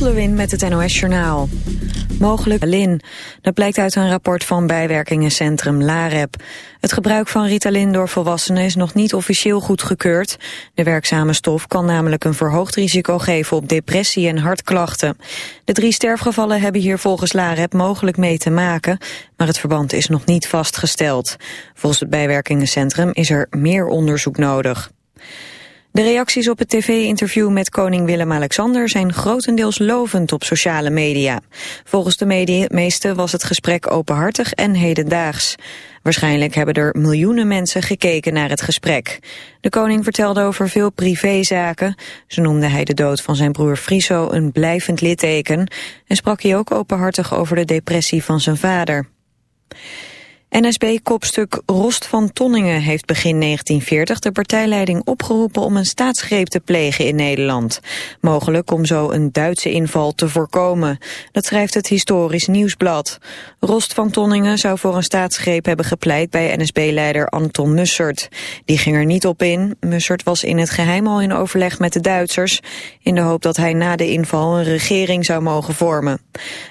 Lewin met het NOS Journaal. Mogelijk Ritalin. Dat blijkt uit een rapport van bijwerkingencentrum LAREP. Het gebruik van Ritalin door volwassenen is nog niet officieel goedgekeurd. De werkzame stof kan namelijk een verhoogd risico geven op depressie en hartklachten. De drie sterfgevallen hebben hier volgens LAREP mogelijk mee te maken, maar het verband is nog niet vastgesteld. Volgens het bijwerkingencentrum is er meer onderzoek nodig. De reacties op het tv-interview met koning Willem-Alexander zijn grotendeels lovend op sociale media. Volgens de meesten was het gesprek openhartig en hedendaags. Waarschijnlijk hebben er miljoenen mensen gekeken naar het gesprek. De koning vertelde over veel privézaken. Zo noemde hij de dood van zijn broer Friso een blijvend litteken... en sprak hij ook openhartig over de depressie van zijn vader. NSB-kopstuk Rost van Tonningen heeft begin 1940 de partijleiding opgeroepen om een staatsgreep te plegen in Nederland. Mogelijk om zo een Duitse inval te voorkomen. Dat schrijft het Historisch Nieuwsblad. Rost van Tonningen zou voor een staatsgreep hebben gepleit bij NSB-leider Anton Mussert. Die ging er niet op in. Mussert was in het geheim al in overleg met de Duitsers, in de hoop dat hij na de inval een regering zou mogen vormen.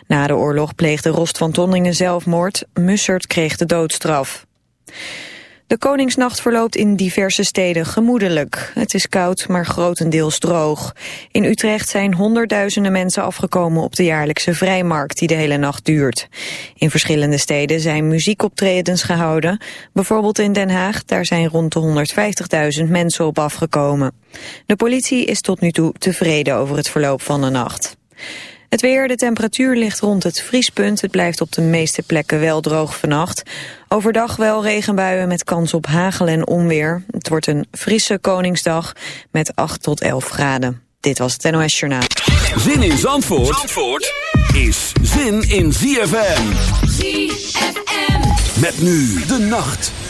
Na de oorlog pleegde Rost van Tonningen zelfmoord. Mussert kreeg de doodstraf. De Koningsnacht verloopt in diverse steden gemoedelijk. Het is koud, maar grotendeels droog. In Utrecht zijn honderdduizenden mensen afgekomen op de jaarlijkse vrijmarkt die de hele nacht duurt. In verschillende steden zijn muziekoptredens gehouden. Bijvoorbeeld in Den Haag, daar zijn rond de 150.000 mensen op afgekomen. De politie is tot nu toe tevreden over het verloop van de nacht. Het weer, de temperatuur ligt rond het vriespunt. Het blijft op de meeste plekken wel droog vannacht. Overdag wel regenbuien met kans op hagel en onweer. Het wordt een frisse Koningsdag met 8 tot 11 graden. Dit was het NOS Journaal. Zin in Zandvoort, Zandvoort is zin in ZFM. ZFM. Met nu de nacht.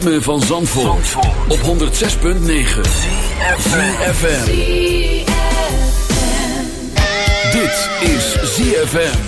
Ritme van Zandvoort, op 106.9 ZFM Dit is ZFM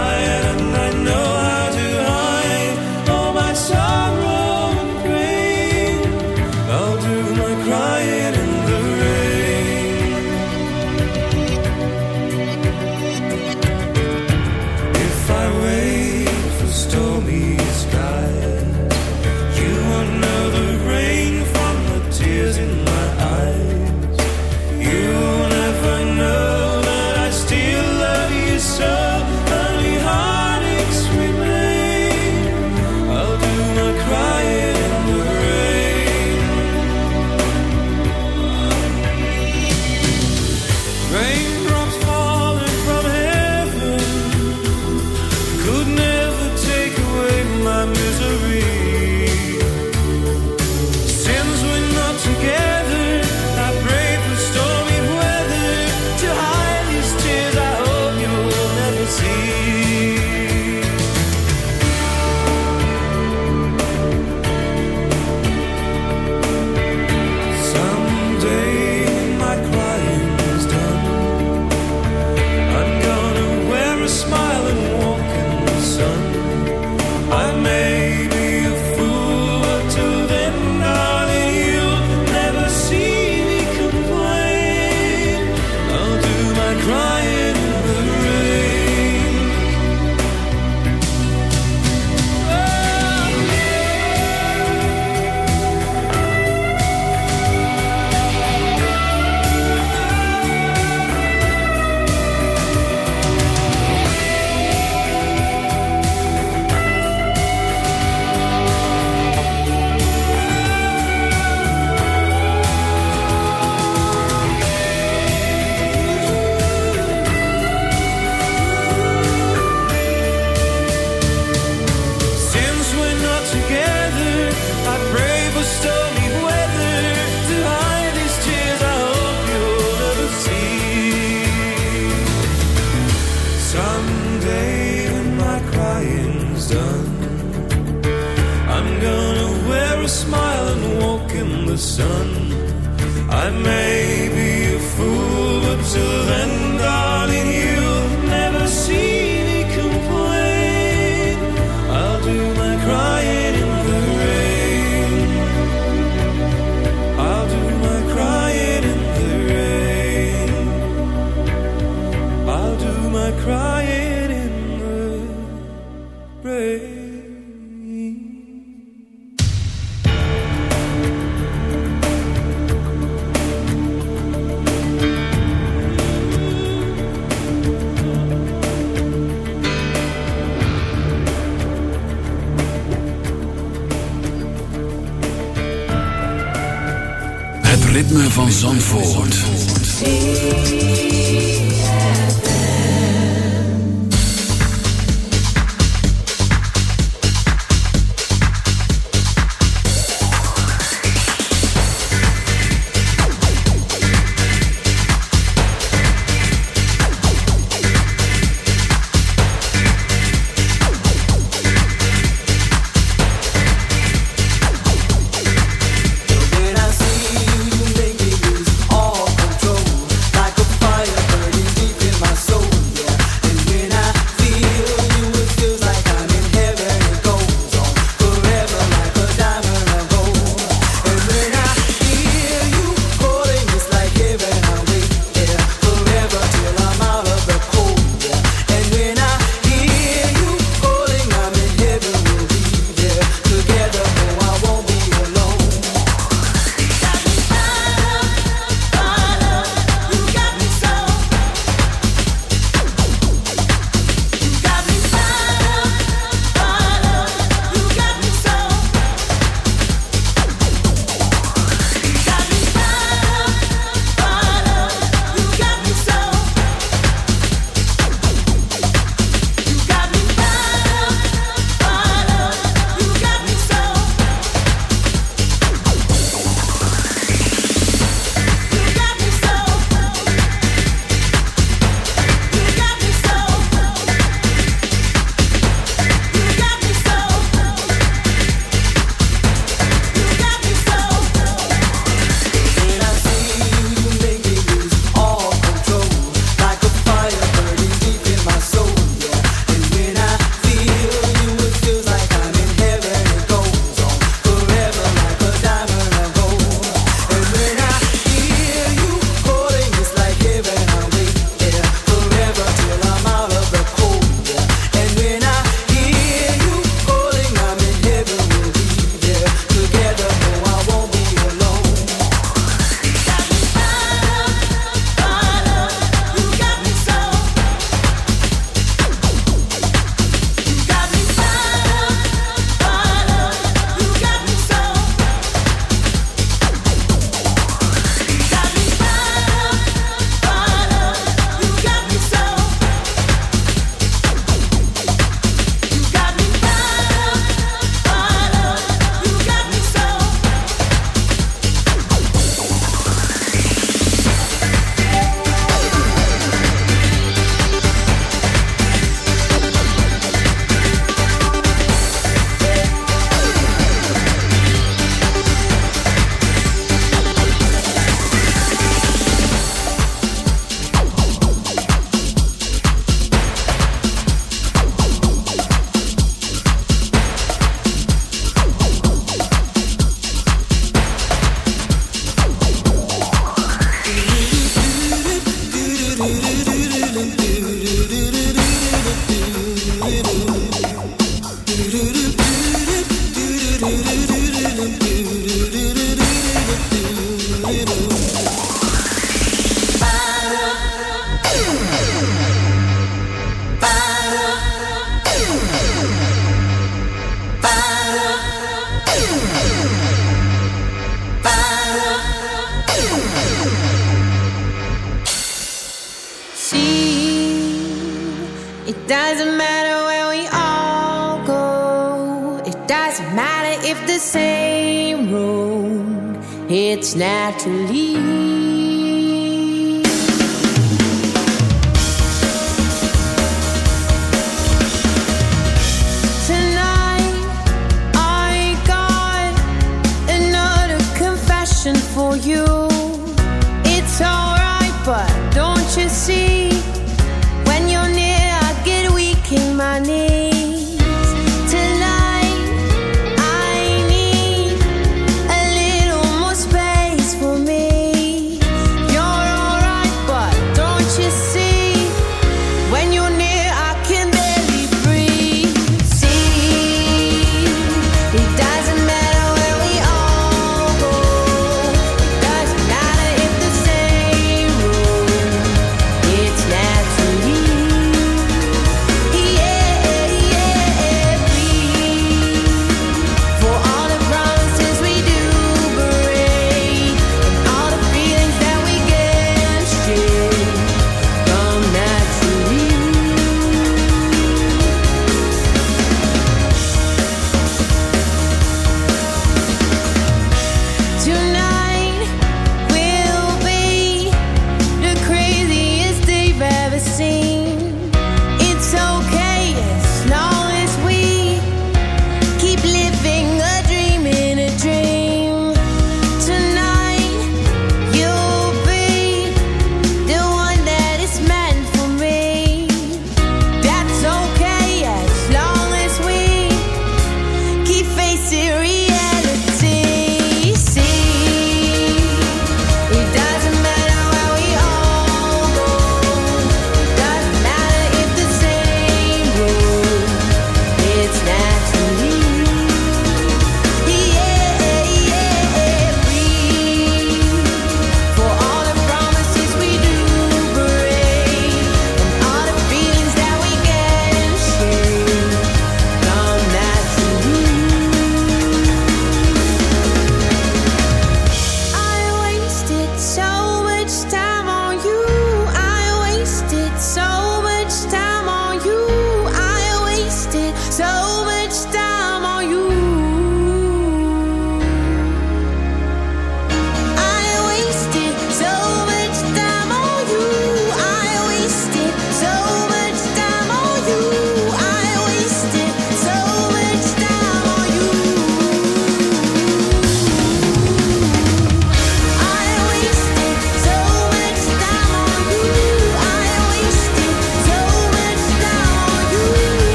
you. It's alright, but don't you see?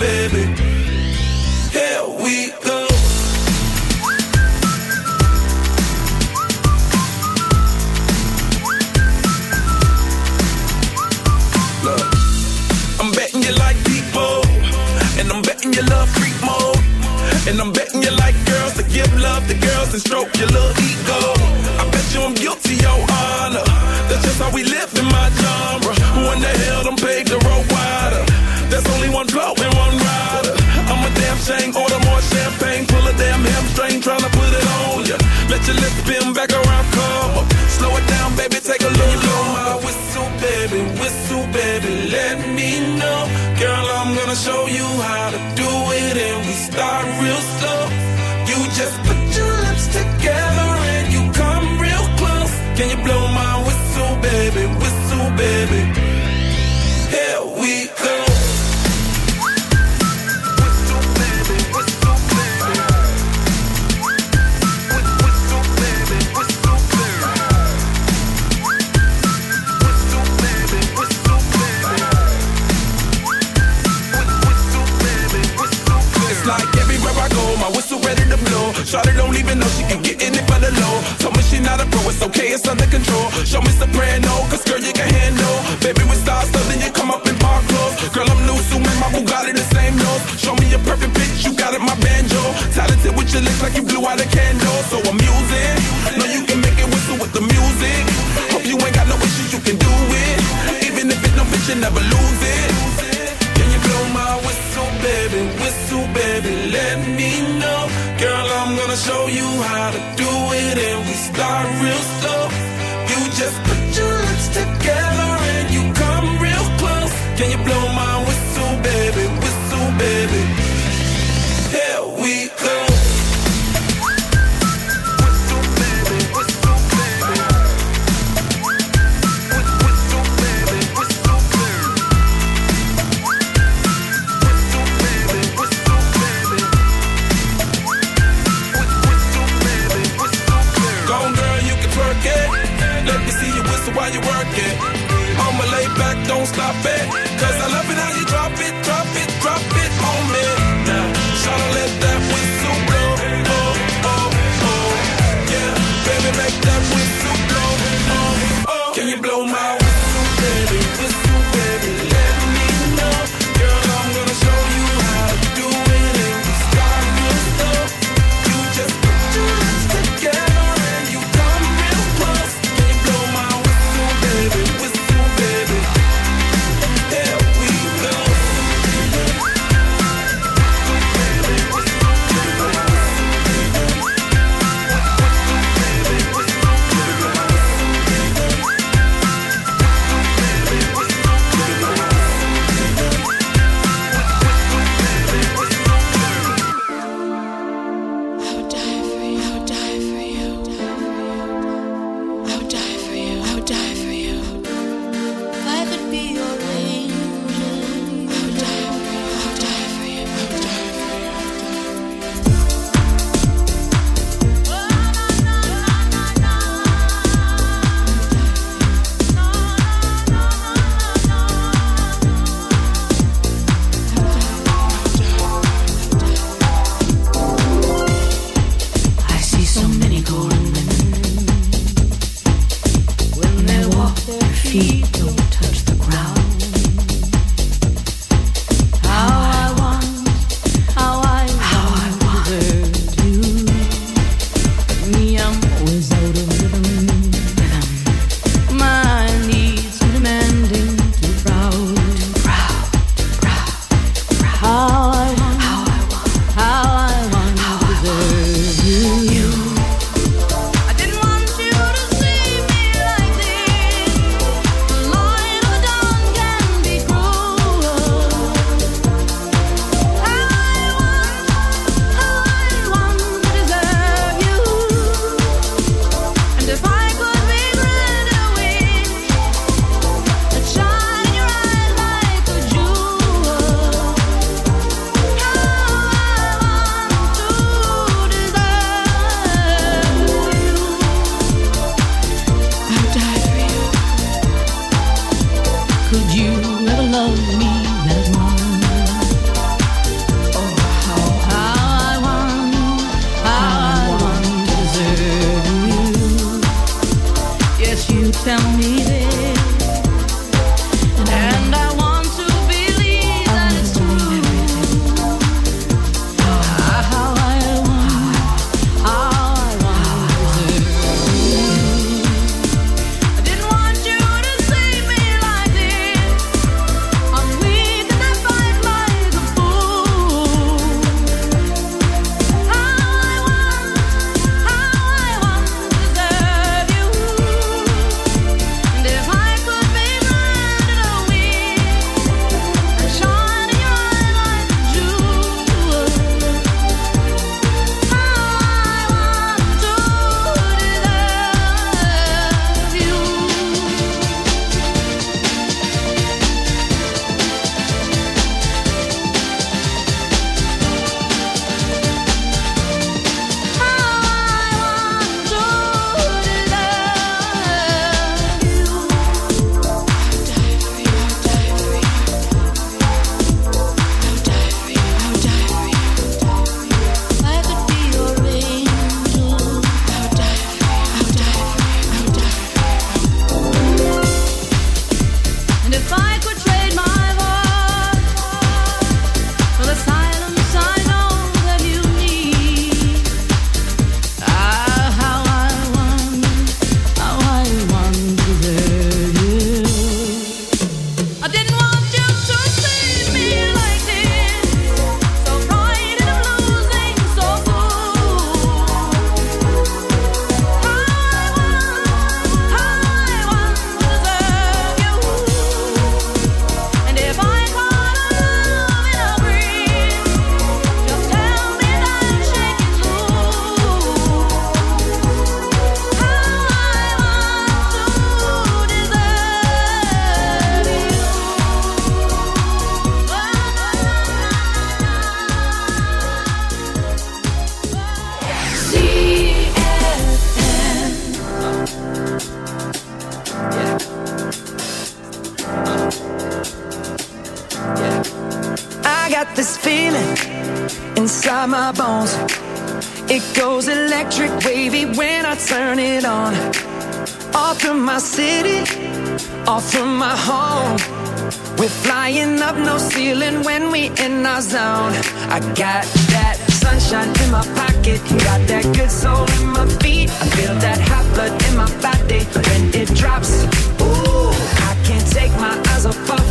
baby. Here we go. Look, I'm betting you like people, and I'm betting you love mode, and I'm betting you like girls to give love to girls and stroke your little ego. kinda low. Told me she not a pro, it's okay, it's under control. Show me soprano, cause girl, you can handle. Baby, we start something, you come up in park clothes. Girl, I'm new, so my Bugatti the same nose. Show me a perfect pitch. you got it, my banjo. Talented with your lips like you blew out a candle. So got real stuff. You just got this feeling inside my bones. It goes electric wavy when I turn it on. All through my city, all through my home. We're flying up no ceiling when we in our zone. I got that sunshine in my pocket, got that good soul in my feet. I feel that hot blood in my body when it drops. Ooh, I can't take my eyes off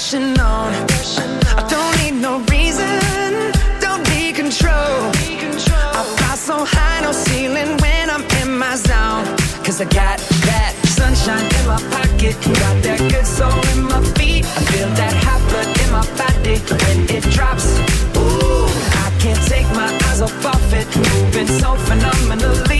rushing on. I don't need no reason, don't be control. I fly so high, no ceiling when I'm in my zone. Cause I got that sunshine in my pocket, got that good soul in my feet. I feel that hot blood in my body when it drops. Ooh, I can't take my eyes off of it, moving so phenomenally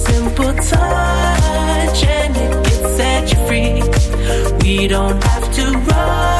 simple touch and it you free. We don't have to run.